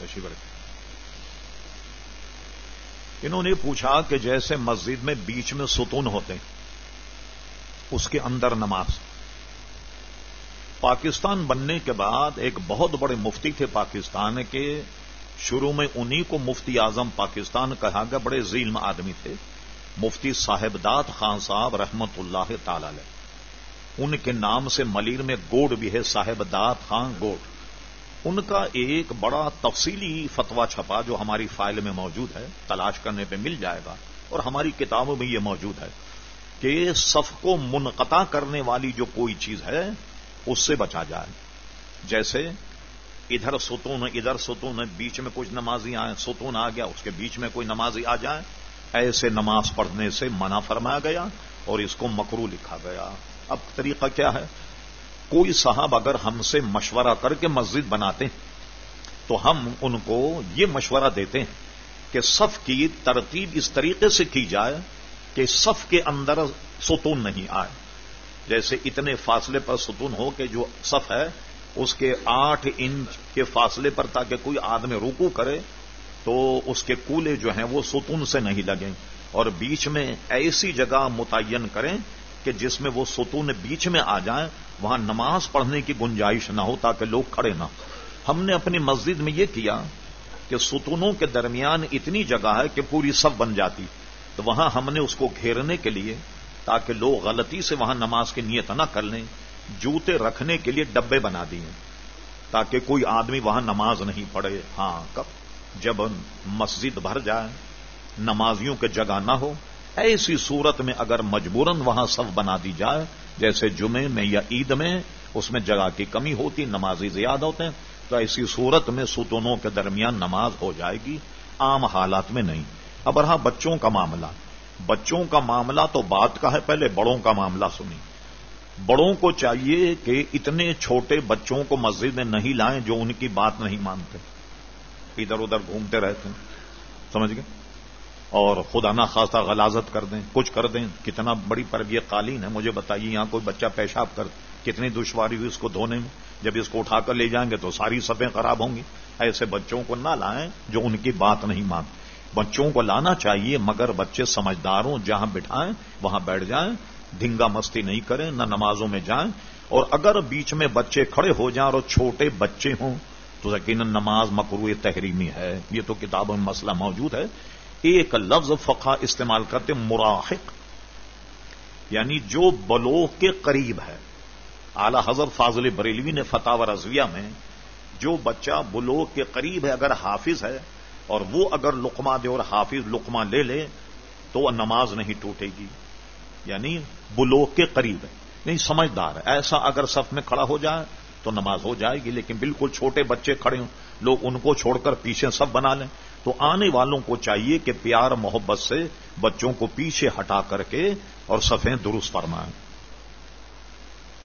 تشریف رکھیں انہوں نے پوچھا کہ جیسے مسجد میں بیچ میں ستون ہوتے ہیں، اس کے اندر نماز۔ پاکستان بننے کے بعد ایک بہت بڑے مفتی تھے پاکستان کے۔ شروع میں انہی کو مفتی اعظم پاکستان کہا گیا، بڑے ظلم آدمی تھے۔ مفتی صاحب داد خان صاحب رحمت اللہ تعالی ان کے نام سے ملیر میں گوڑ بھی ہے، صاحب داد خان گوڑ ان کا ایک بڑا تفصیلی فتوا چھپا جو ہماری فائل میں موجود ہے، تلاش کرنے پہ مل جائے گا، اور ہماری کتابوں میں یہ موجود ہے کہ صف کو منقطع کرنے والی جو کوئی چیز ہے، اس سے بچا جائے۔ جیسے، ادھر ستون ادھر ستون، بیچ میں کچھ نمازی آئے، ستون آ گیا، اس کے بیچ میں کوئی نمازی آ جائے۔ ایسے نماز پڑھنے سے منع فرمایا گیا اور اس کو مکرو لکھا گیا۔ اب طریقہ کیا ہے؟ کوئی صاحب اگر ہم سے مشورہ کر کے مسجد بناتے ہیں، تو ہم ان کو یہ مشورہ دیتے ہیں کہ صف کی ترتیب اس طریقے سے کی جائے کہ صف کے اندر ستون نہیں آئے۔ جیسے اتنے فاصلے پر ستون ہو کہ جو صف ہے، اس کے آٹھ انچ کے فاصلے پر تاکہ کوئی آدمی رکو کرے، تو اس کے کولے جو ہیں وہ ستون سے نہیں لگیں۔ اور بیچ میں ایسی جگہ متعین کریں کہ جس میں وہ ستون بیچ میں آ جائیں، وہاں نماز پڑھنے کی گنجائش نہ ہو تاکہ لوگ کھڑے نہ ہم نے اپنی مسجد میں یہ کیا کہ ستونوں کے درمیان اتنی جگہ ہے کہ پوری سب بن جاتی۔ تو وہاں ہم نے اس کو گھیرنے کے لیے تاکہ لوگ غلطی سے وہاں نماز کی نیت نہ کر لیں، جوتے رکھنے کے لیے ڈبے بنا دیے تاکہ کوئی آدمی وہاں نماز نہیں پڑے ہاں کب؟ جب مسجد بھر جائے، نمازیوں کے جگہ نہ ہو ایسی صورت میں اگر مجبوراً وہاں سب بنا دی جائے، جیسے جمعے میں یا عید میں، اس میں جگہ کی کمی ہوتی، نمازی زیادہ ہوتے ہیں تو ایسی صورت میں ستونوں کے درمیان نماز ہو جائے گی، عام حالات میں نہیں۔ اب رہا بچوں کا معاملہ۔ بچوں کا معاملہ تو بات کا ہے، پہلے بڑوں کا معاملہ سنی بڑوں کو چاہیے کہ اتنے چھوٹے بچوں کو مسجد میں نہیں لائیں جو ان کی بات نہیں مانتے۔ ادھر ادھر گھومتے رہتے ہیں۔ سمجھ گئے؟ اور خدا نہ خاصہ غلازت کر دیں، کچھ کر دیں۔ کتنا بڑی پر یہ قالین ہے، مجھے بتائیے یہاں کوئی بچہ پیشاب کر، کتنی دشواری ہوئی اس کو دھونے میں؟ جب اس کو اٹھا کر لے جائیں گے تو ساری سفیں خراب ہوں گی۔ ایسے بچوں کو نہ لائیں جو ان کی بات نہیں مان بچوں کو لانا چاہیے، مگر بچے سمجھدار ہوں جہاں بٹھائیں، وہاں بیٹھ جائیں۔ دھنگا مستی نہیں کریں، نہ نمازوں میں جائیں۔ اور اگر بیچ میں بچے کھڑے ہو جائیں اور چھوٹے بچے ہوں، تو یقیناً نماز مکرو تحریمی ہے۔ یہ تو کتابوں میں مسئلہ موجود ہے۔ ایک لفظ فقہ استعمال کرتے مراحق. یعنی جو بلوغ کے قریب ہے. اعلی حضرت فاضل بریلوی نے فتح و رضویہ میں جو بچہ بلوغ کے قریب ہے، اگر حافظ ہے، اور وہ اگر لقمہ دے اور حافظ لقمہ لے لے، تو وہ نماز نہیں ٹوٹے گی. یعنی بلوغ کے قریب ہے. نہیں، سمجھدار ہے. ایسا اگر صف میں کھڑا ہو جائے تو نماز ہو جائے گی، لیکن بالکل چھوٹے بچے کھڑے ہوں، لوگ ان کو چھوڑ کر پیچھے سب بنا لیں۔ تو آنے والوں کو چاہیے کہ پیار محبت سے بچوں کو پیچھے ہٹا کر کے اور صفیں درست فرمائیں۔